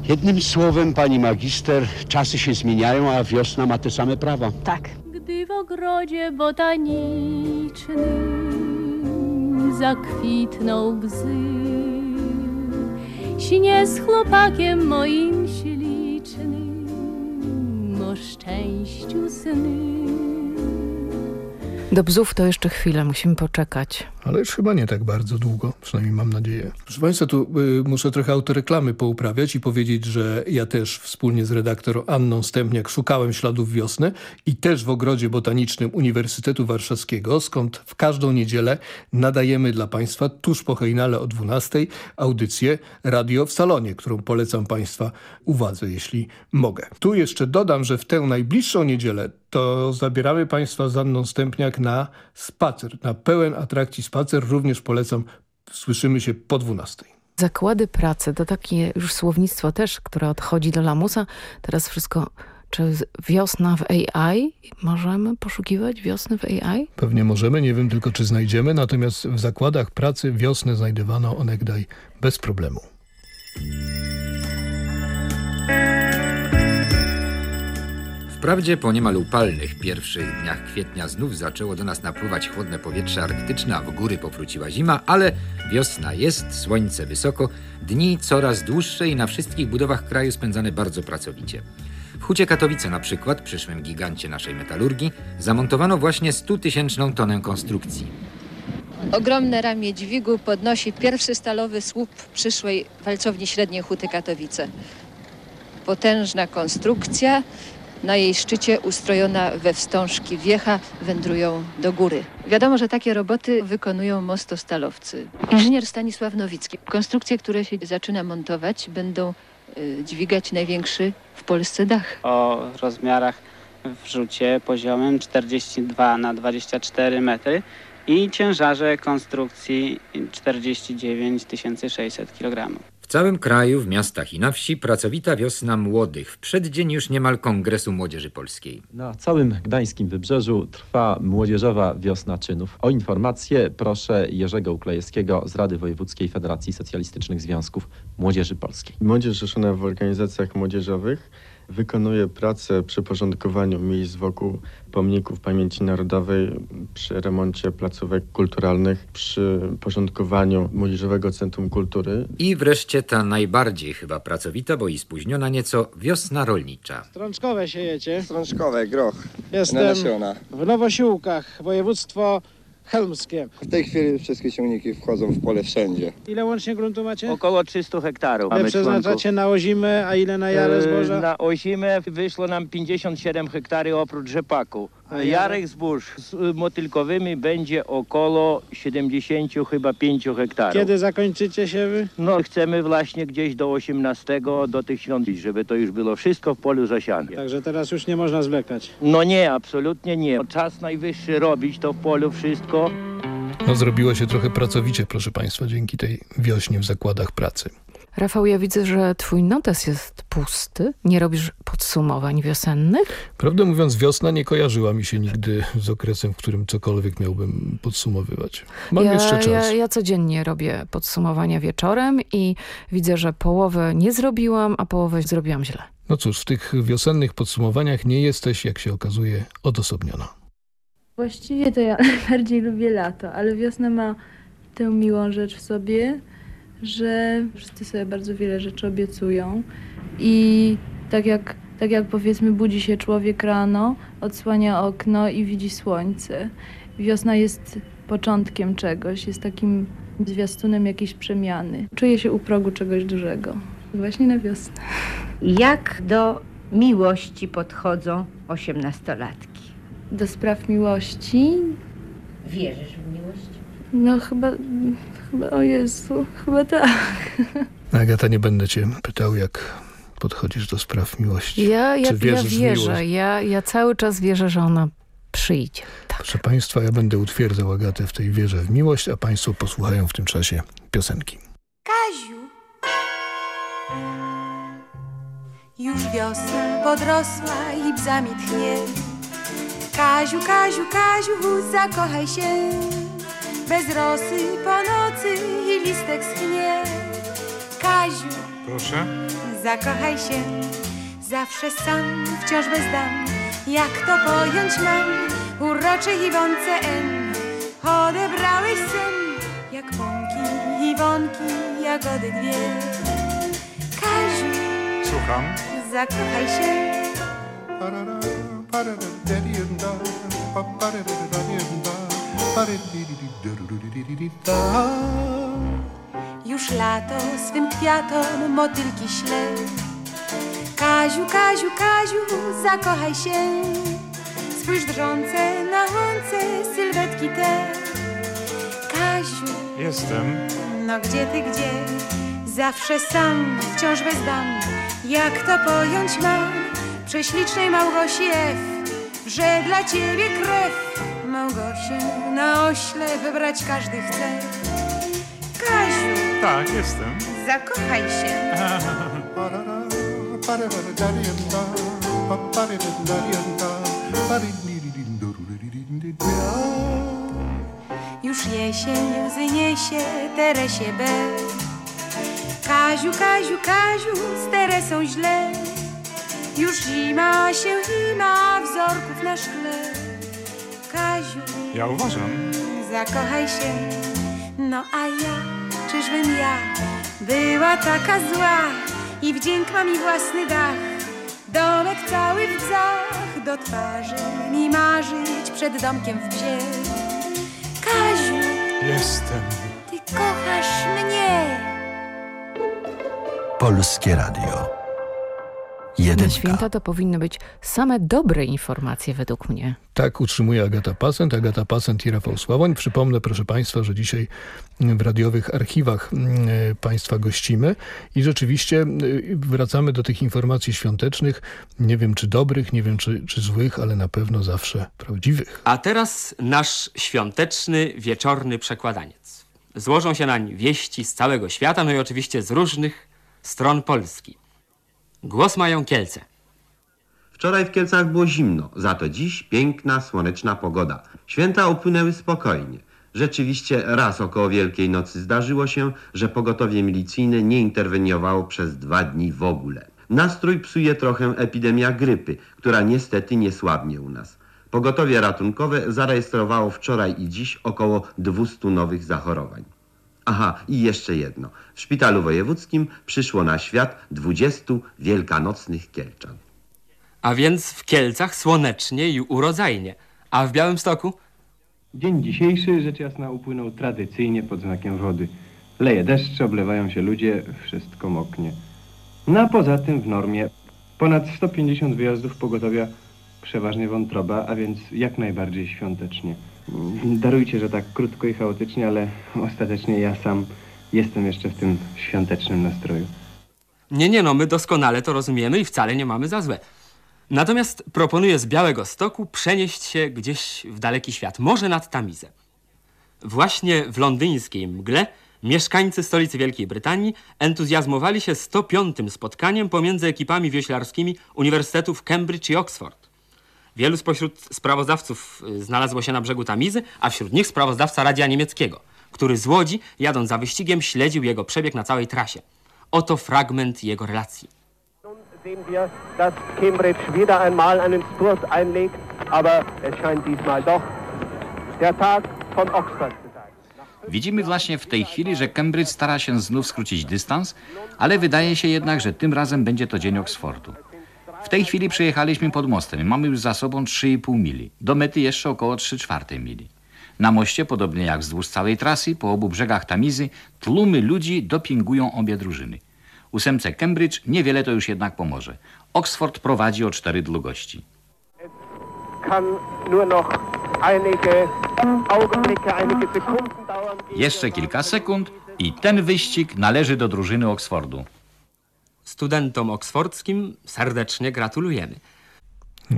Jednym słowem, pani magister, czasy się zmieniają, a wiosna ma te same prawa. Tak. Gdy w ogrodzie botanicznym zakwitną bzy, śnie z chłopakiem moim ślicznym o szczęściu sny. Do bzów to jeszcze chwilę, musimy poczekać. Ale już chyba nie tak bardzo długo, przynajmniej mam nadzieję. Proszę Państwa, tu y, muszę trochę autoreklamy pouprawiać i powiedzieć, że ja też wspólnie z redaktor Anną Stępniak szukałem śladów wiosny i też w Ogrodzie Botanicznym Uniwersytetu Warszawskiego, skąd w każdą niedzielę nadajemy dla Państwa tuż po hejnale o 12 audycję Radio w Salonie, którą polecam Państwa uwadze, jeśli mogę. Tu jeszcze dodam, że w tę najbliższą niedzielę to zabieramy Państwa z Anną Stępniak na spacer, na pełen atrakcji spacer. Również polecam, słyszymy się po 12. Zakłady pracy to takie już słownictwo też, które odchodzi do lamusa. Teraz wszystko, czy wiosna w AI? Możemy poszukiwać wiosny w AI? Pewnie możemy, nie wiem tylko czy znajdziemy, natomiast w zakładach pracy wiosnę znajdywano onegdaj bez problemu. Wprawdzie po niemal upalnych pierwszych dniach kwietnia znów zaczęło do nas napływać chłodne powietrze arktyczne, a w góry powróciła zima, ale wiosna jest, słońce wysoko, dni coraz dłuższe i na wszystkich budowach kraju spędzane bardzo pracowicie. W Hucie Katowice na przykład, przyszłym gigancie naszej metalurgii, zamontowano właśnie 100-tysięczną tonę konstrukcji. Ogromne ramię dźwigu podnosi pierwszy stalowy słup przyszłej walcowni średniej Huty Katowice. Potężna konstrukcja, na jej szczycie ustrojona we wstążki wiecha wędrują do góry. Wiadomo, że takie roboty wykonują mostostalowcy. Inżynier Stanisław Nowicki. Konstrukcje, które się zaczyna montować, będą y, dźwigać największy w Polsce dach. o rozmiarach w rzucie poziomym 42 na 24 metry i ciężarze konstrukcji 49 600 kg. W całym kraju, w miastach i na wsi pracowita wiosna młodych, w przeddzień już niemal Kongresu Młodzieży Polskiej. Na całym gdańskim wybrzeżu trwa młodzieżowa wiosna czynów. O informację proszę Jerzego Uklejewskiego z Rady Wojewódzkiej Federacji Socjalistycznych Związków Młodzieży Polskiej. Młodzież zrzeszona w organizacjach młodzieżowych wykonuje pracę przy porządkowaniu miejsc wokół pomników pamięci narodowej, przy remoncie placówek kulturalnych, przy porządkowaniu Młodzieżowego Centrum Kultury. I wreszcie ta najbardziej chyba pracowita, bo i spóźniona nieco, wiosna rolnicza. Strączkowe siejecie? Strączkowe, groch. Jestem nasiona. w Nowosiłkach, województwo helmskie. W tej chwili wszystkie ciągniki wchodzą w pole wszędzie. Ile łącznie gruntu macie? Około 300 hektarów. Ile przeznaczacie na ozimę, a ile na jarę zboża? E, Na ozimę wyszło nam 57 hektary oprócz rzepaku. Jarek? Zbóż z y, motylkowymi będzie około 70 chyba 5 hektarów. Kiedy zakończycie siewy? No chcemy właśnie gdzieś do 18 do tych świąt, żeby to już było wszystko w polu zasiane. Także teraz już nie można zwlekać. No nie, absolutnie nie. Czas najwyższy robić to w polu wszystko. No zrobiło się trochę pracowicie, proszę Państwa, dzięki tej wiośnie w zakładach pracy. Rafał, ja widzę, że twój notes jest pusty. Nie robisz podsumowań wiosennych? Prawdę mówiąc, wiosna nie kojarzyła mi się nigdy z okresem, w którym cokolwiek miałbym podsumowywać. Mam ja, jeszcze czas. Ja, ja codziennie robię podsumowania wieczorem i widzę, że połowę nie zrobiłam, a połowę zrobiłam źle. No cóż, w tych wiosennych podsumowaniach nie jesteś, jak się okazuje, odosobniona. Właściwie to ja bardziej lubię lato, ale wiosna ma tę miłą rzecz w sobie, że wszyscy sobie bardzo wiele rzeczy obiecują i tak jak, tak jak powiedzmy budzi się człowiek rano, odsłania okno i widzi słońce. Wiosna jest początkiem czegoś, jest takim zwiastunem jakiejś przemiany. Czuję się u progu czegoś dużego. Właśnie na wiosnę. Jak do miłości podchodzą osiemnastolatki? Do spraw miłości? Wierzysz w miłość? No chyba, chyba, o Jezu, chyba tak. Agata, nie będę cię pytał, jak podchodzisz do spraw miłości. Ja, ja, Czy ja wierzę. miłość? Ja, ja cały czas wierzę, że ona przyjdzie. Proszę Państwa, ja będę utwierdzał Agatę w tej wierze w miłość, a Państwo posłuchają w tym czasie piosenki. Kaziu. Już wiosna podrosła i bzami tchnie. Kaziu, Kaziu, Kaziu, zakochaj się. Bez rosy po nocy i listek schnie. Kaziu, Proszę? zakochaj się. Zawsze sam, wciąż bez dam. Jak to pojąć mam? Uroczej Iwonce N. Odebrałeś sen, jak pąki, Iwonki, jagody dwie. Kaziu, Słucham. zakochaj się. Już lato swym kwiatom motylki śle. Kaziu, Kaziu, Kaziu, zakochaj się. Spójrz drżące na łące sylwetki te. Kaziu, Jestem. no gdzie ty, gdzie? Zawsze sam, wciąż bez dam. Jak to pojąć mam? Prześlicznej Małgosi F. Że dla ciebie krew. Małgosię na ośle wybrać każdy chce. Kaziu, Tak, jestem. zakochaj się. Już jesień łzy niesie Teresie B. Kaziu, Kaziu, Kaziu, z Teresą źle. Już zima się ima wzorków na szkle. Ja uważam. zakochaj się. No a ja, czyżbym ja była taka zła i wdzięk ma mi własny dach. Domek cały w bzach, do twarzy mi marzyć przed domkiem w bzie. Kaziu, Jestem. ty kochasz mnie. Polskie Radio. Na Jedynka. święta to powinny być same dobre informacje według mnie. Tak utrzymuje Agata Pasent, Agata Pasent i Rafał Sławoń. Przypomnę, proszę Państwa, że dzisiaj w radiowych archiwach mm, e, Państwa gościmy i rzeczywiście e, wracamy do tych informacji świątecznych. Nie wiem, czy dobrych, nie wiem, czy, czy złych, ale na pewno zawsze prawdziwych. A teraz nasz świąteczny, wieczorny przekładaniec. Złożą się nań wieści z całego świata, no i oczywiście z różnych stron Polski. Głos mają Kielce. Wczoraj w Kielcach było zimno, za to dziś piękna, słoneczna pogoda. Święta upłynęły spokojnie. Rzeczywiście raz około Wielkiej Nocy zdarzyło się, że pogotowie milicyjne nie interweniowało przez dwa dni w ogóle. Nastrój psuje trochę epidemia grypy, która niestety nie słabnie u nas. Pogotowie ratunkowe zarejestrowało wczoraj i dziś około 200 nowych zachorowań. Aha, i jeszcze jedno. W szpitalu wojewódzkim przyszło na świat 20 wielkanocnych Kielczan. A więc w Kielcach słonecznie i urodzajnie. A w Białymstoku? Dzień dzisiejszy, rzecz jasna, upłynął tradycyjnie pod znakiem wody. Leje deszcz, oblewają się ludzie, wszystko moknie. No a poza tym w normie ponad 150 wyjazdów pogotowia przeważnie wątroba, a więc jak najbardziej świątecznie. Darujcie, że tak krótko i chaotycznie, ale ostatecznie ja sam jestem jeszcze w tym świątecznym nastroju. Nie, nie, no my doskonale to rozumiemy i wcale nie mamy za złe. Natomiast proponuję z Białego Stoku przenieść się gdzieś w daleki świat, może nad Tamizę. Właśnie w londyńskiej mgle mieszkańcy stolicy Wielkiej Brytanii entuzjazmowali się 105. spotkaniem pomiędzy ekipami wioślarskimi Uniwersytetów Cambridge i Oxford. Wielu spośród sprawozdawców y, znalazło się na brzegu Tamizy, a wśród nich sprawozdawca radia niemieckiego, który z Łodzi, jadąc za wyścigiem, śledził jego przebieg na całej trasie. Oto fragment jego relacji. sehen wir, dass Cambridge wieder einmal einen Sturz einlegt, aber es scheint diesmal doch der Tag von Oxford zu sein. Widzimy właśnie w tej chwili, że Cambridge stara się znów skrócić dystans, ale wydaje się jednak, że tym razem będzie to dzień Oxfordu. W tej chwili przyjechaliśmy pod mostem mamy już za sobą 3,5 mili. Do mety jeszcze około 3 czwarte mili. Na moście, podobnie jak wzdłuż całej trasy, po obu brzegach Tamizy, tłumy ludzi dopingują obie drużyny. Ósemce Cambridge niewiele to już jednak pomoże. Oxford prowadzi o cztery długości. Jeszcze kilka sekund i ten wyścig należy do drużyny Oxfordu. Studentom oksfordzkim serdecznie gratulujemy.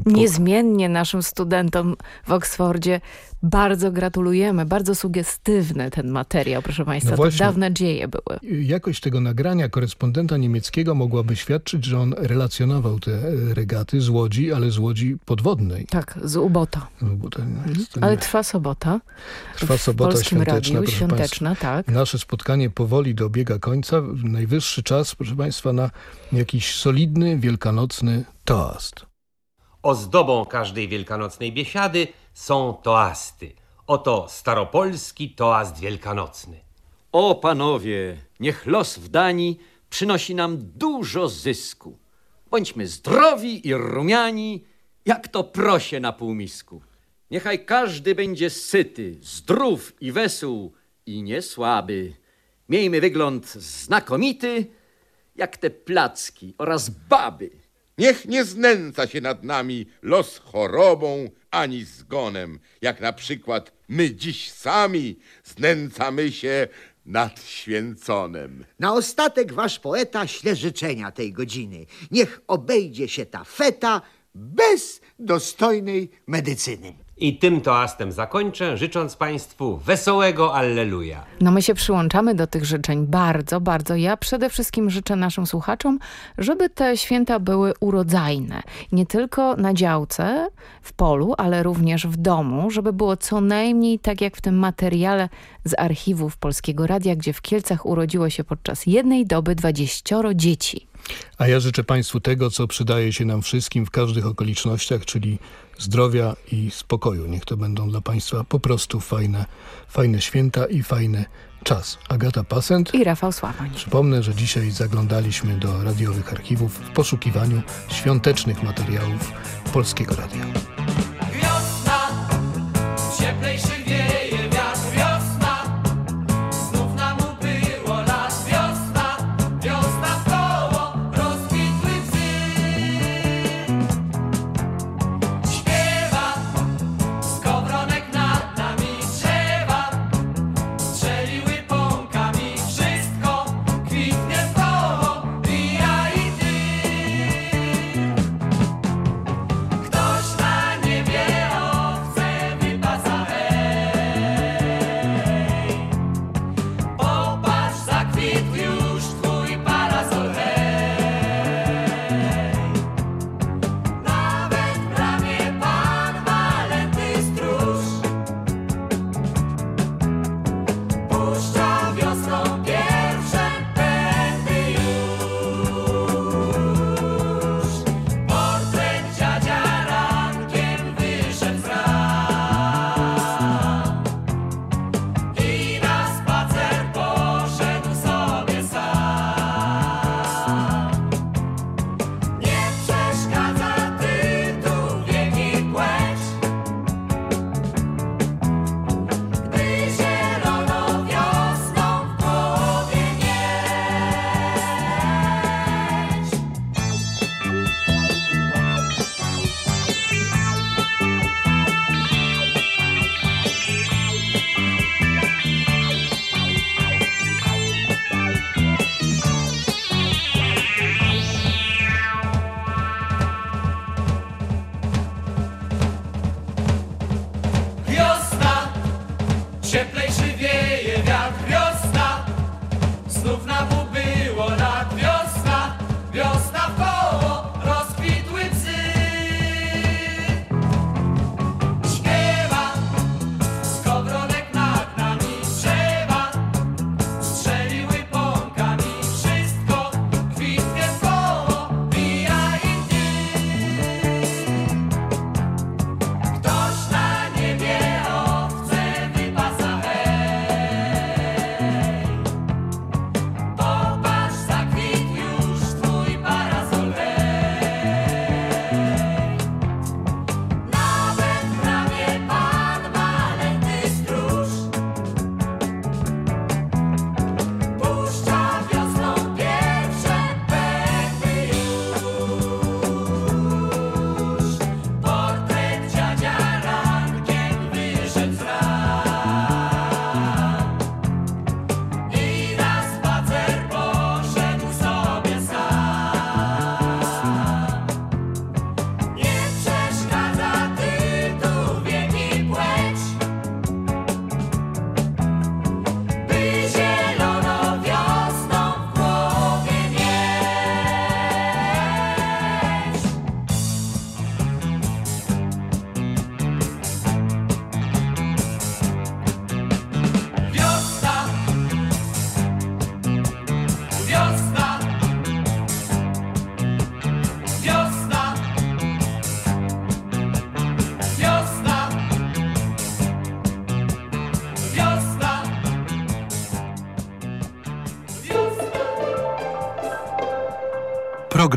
Niezmiennie naszym studentom w Oksfordzie bardzo gratulujemy. Bardzo sugestywny ten materiał, proszę Państwa. No to dawne dzieje były. Jakość tego nagrania korespondenta niemieckiego mogłaby świadczyć, że on relacjonował te e, regaty z Łodzi, ale z Łodzi podwodnej. Tak, z ubota. Bo to jest, Ale trwa sobota. Trwa sobota Polskim świąteczna, Radiu, świąteczna, tak. Nasze spotkanie powoli dobiega końca. Najwyższy czas, proszę Państwa, na jakiś solidny, wielkanocny toast. Ozdobą każdej wielkanocnej biesiady są toasty. Oto staropolski toast wielkanocny. O panowie, niech los w Danii przynosi nam dużo zysku. Bądźmy zdrowi i rumiani, jak to prosie na półmisku. Niechaj każdy będzie syty, zdrów i wesół i nie słaby. Miejmy wygląd znakomity, jak te placki oraz baby. Niech nie znęca się nad nami los chorobą ani zgonem, jak na przykład my dziś sami znęcamy się nad święconem. Na ostatek wasz poeta śle życzenia tej godziny. Niech obejdzie się ta feta bez dostojnej medycyny. I tym toastem zakończę, życząc Państwu wesołego Alleluja. No my się przyłączamy do tych życzeń bardzo, bardzo. Ja przede wszystkim życzę naszym słuchaczom, żeby te święta były urodzajne. Nie tylko na działce, w polu, ale również w domu, żeby było co najmniej tak jak w tym materiale z archiwów Polskiego Radia, gdzie w Kielcach urodziło się podczas jednej doby dwadzieścioro dzieci. A ja życzę Państwu tego, co przydaje się nam wszystkim w każdych okolicznościach, czyli zdrowia i spokoju. Niech to będą dla Państwa po prostu fajne, fajne święta i fajny czas. Agata Pasent. I Rafał Sławoń. Przypomnę, że dzisiaj zaglądaliśmy do radiowych archiwów w poszukiwaniu świątecznych materiałów Polskiego Radia. Wiosna, cieplejszy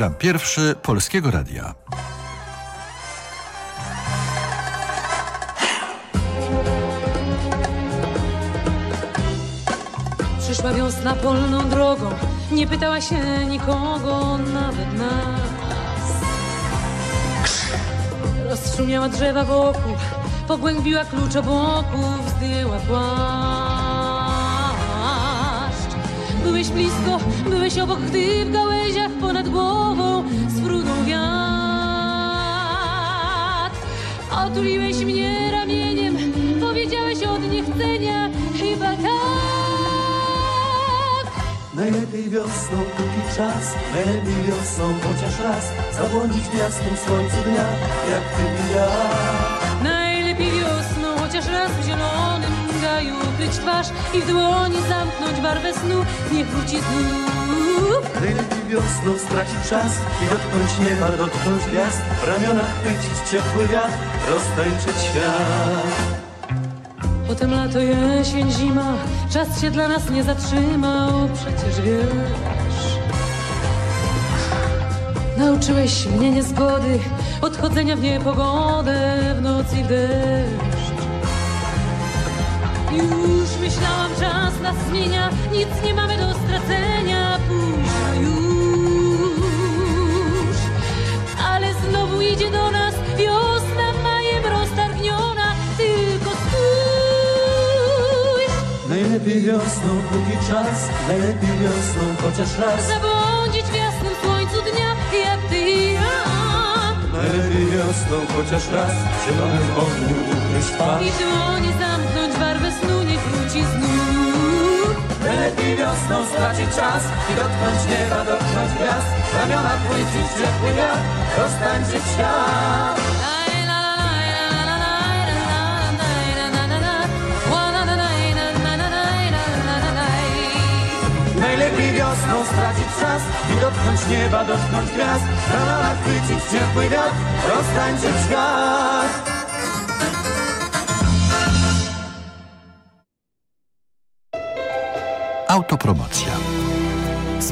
Program pierwszy Polskiego Radia. Przyszła wiosna polną drogą, nie pytała się nikogo, nawet nas. Rozszumiała drzewa wokół, pogłębiła klucz obłoków, zdjęła płaszcz. Byłeś blisko, byłeś obok, gdy w ponad głową sfrunął wiatr. Otuliłeś mnie ramieniem, powiedziałeś od niechcenia, chyba tak. Najlepiej wiosną, póki czas, najlepiej wiosną, chociaż raz zabłądzić w jasnym słońcu dnia, jak ty i ja. Najlepiej wiosną, chociaż raz w zielonym gaju ukryć twarz i w dłoni zamknąć barwę snu, niech wróci znów. Najlepiej wiosną stracić czas i dotknąć nieba, dotknąć gwiazd, w ramionach chwycić ciepły wiatr, roztańczyć świat. Potem lato, jesień, zima, czas się dla nas nie zatrzymał, przecież wiesz. Nauczyłeś mnie niezgody, odchodzenia w niepogodę, w noc i deszcz. Już myślałam, czas nas zmienia, nic nie mamy do Najlepiej wiosną, póki czas, najlepiej wiosną, chociaż raz. Zabłądzić w jasnym słońcu dnia, jak ty i ja. Najlepiej wiosną, chociaż raz, w zielonym ogniu ukryć twarz. I dłonie zamknąć barwę snu, niech wróci znów. Najlepiej wiosną stracić czas i dotknąć nieba, dotknąć gwiazd, w ramionach chwycić ciepły wiatr, roztańczyć świat. Wiosną stracić czas i dotknąć nieba, dotknąć gwiazd, w ramionach chwycić ciepły wiatr, roztańczyć świat. Autopromocja.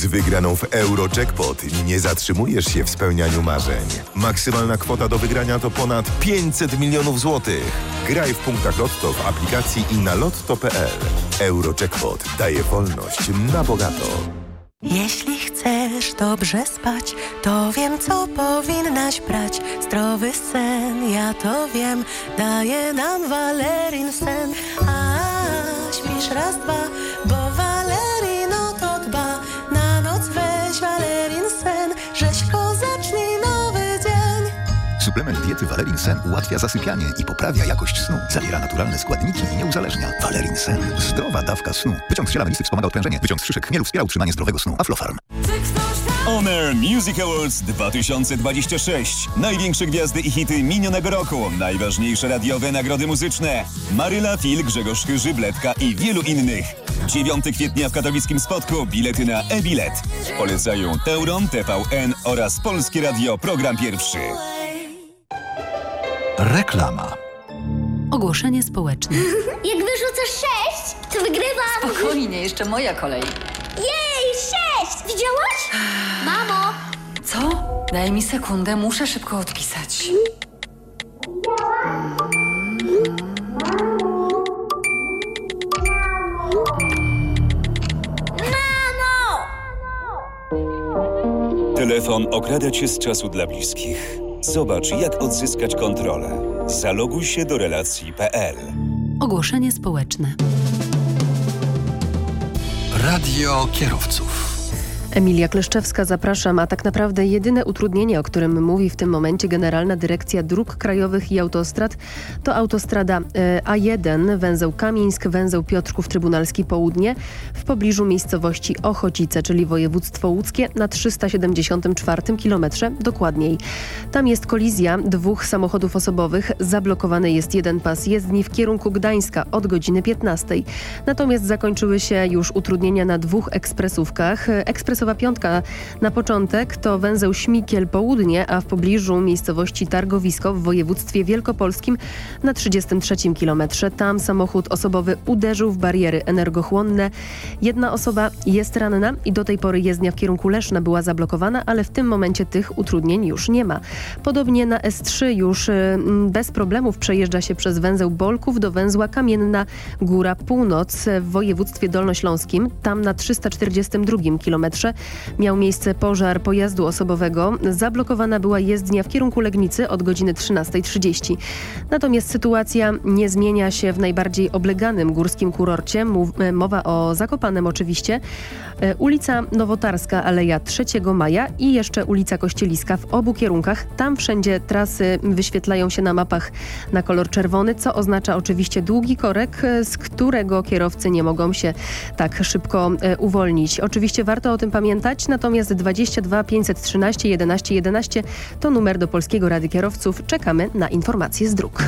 Z wygraną w Eurojackpot nie zatrzymujesz się w spełnianiu marzeń. Maksymalna kwota do wygrania to ponad 500 milionów złotych. Graj w punktach Lotto w aplikacji i na lotto.pl. Eurojackpot daje wolność na bogato. Jeśli chcesz dobrze spać, to wiem, co powinnaś brać. Zdrowy sen, ja to wiem, daje nam Valerin sen. A śpisz raz, dwa, bo Suplement diety Valerin Sen ułatwia zasypianie i poprawia jakość snu. Zawiera naturalne składniki i nie uzależnia. Valerin Sen. Zdrowa dawka snu. Wyciąg z ziela melisy wspomaga odprężenie. Wyciąg z szyszek chmielu wspiera utrzymanie zdrowego snu. Aflofarm. Honor Music Awards 2026. Największe gwiazdy i hity minionego roku. Najważniejsze radiowe nagrody muzyczne. Maryla, Fil, Grzegorz Chyży, Bledka i wielu innych. 9 kwietnia w katowickim spotku bilety na e-bilet. Polecają Teuron, TVN oraz Polskie Radio Program Pierwszy. Reklama. Ogłoszenie społeczne. Jak wyrzucasz sześć, to wygrywam! Spokojnie, jeszcze moja kolej. Jej, sześć! Widziałaś? Mamo! Co? Daj mi sekundę, muszę szybko odpisać. Telefon okrada cię z czasu dla bliskich. Zobacz, jak odzyskać kontrolę. Zaloguj się do relacji.pl. Ogłoszenie społeczne. Radio kierowców. Emilia Kleszczewska, zapraszam, a tak naprawdę jedyne utrudnienie, o którym mówi w tym momencie Generalna Dyrekcja Dróg Krajowych i Autostrad, to autostrada e, A1, węzeł Kamieńsk, węzeł Piotrków Trybunalski Południe w pobliżu miejscowości Ochocice, czyli województwo łódzkie na 374 kilometrze dokładniej. Tam jest kolizja dwóch samochodów osobowych, zablokowany jest jeden pas jezdni w kierunku Gdańska od godziny 15. Natomiast zakończyły się już utrudnienia na dwóch ekspresówkach. Ekspres Ekspresowa piątka na początek to węzeł Śmikiel Południe, a w pobliżu miejscowości Targowisko w województwie wielkopolskim na 33 kilometrze. Tam samochód osobowy uderzył w bariery energochłonne. Jedna osoba jest ranna i do tej pory jezdnia w kierunku Leszna była zablokowana, ale w tym momencie tych utrudnień już nie ma. Podobnie na S3 już y, bez problemów przejeżdża się przez węzeł Bolków do węzła Kamienna Góra Północ w województwie dolnośląskim. Tam na 342 kilometrze miał miejsce pożar pojazdu osobowego. Zablokowana była jezdnia w kierunku Legnicy od godziny 13.30. Natomiast sytuacja nie zmienia się w najbardziej obleganym górskim kurorcie. E, mowa o Zakopanem oczywiście. E, ulica Nowotarska, Aleja 3 Maja i jeszcze ulica Kościeliska w obu kierunkach. Tam wszędzie trasy wyświetlają się na mapach na kolor czerwony, co oznacza oczywiście długi korek, e, z którego kierowcy nie mogą się tak szybko uwolnić. Oczywiście warto o tym pamiętać, natomiast 22 513 11 11 to numer do Polskiego Rady Kierowców. Czekamy na informacje z dróg.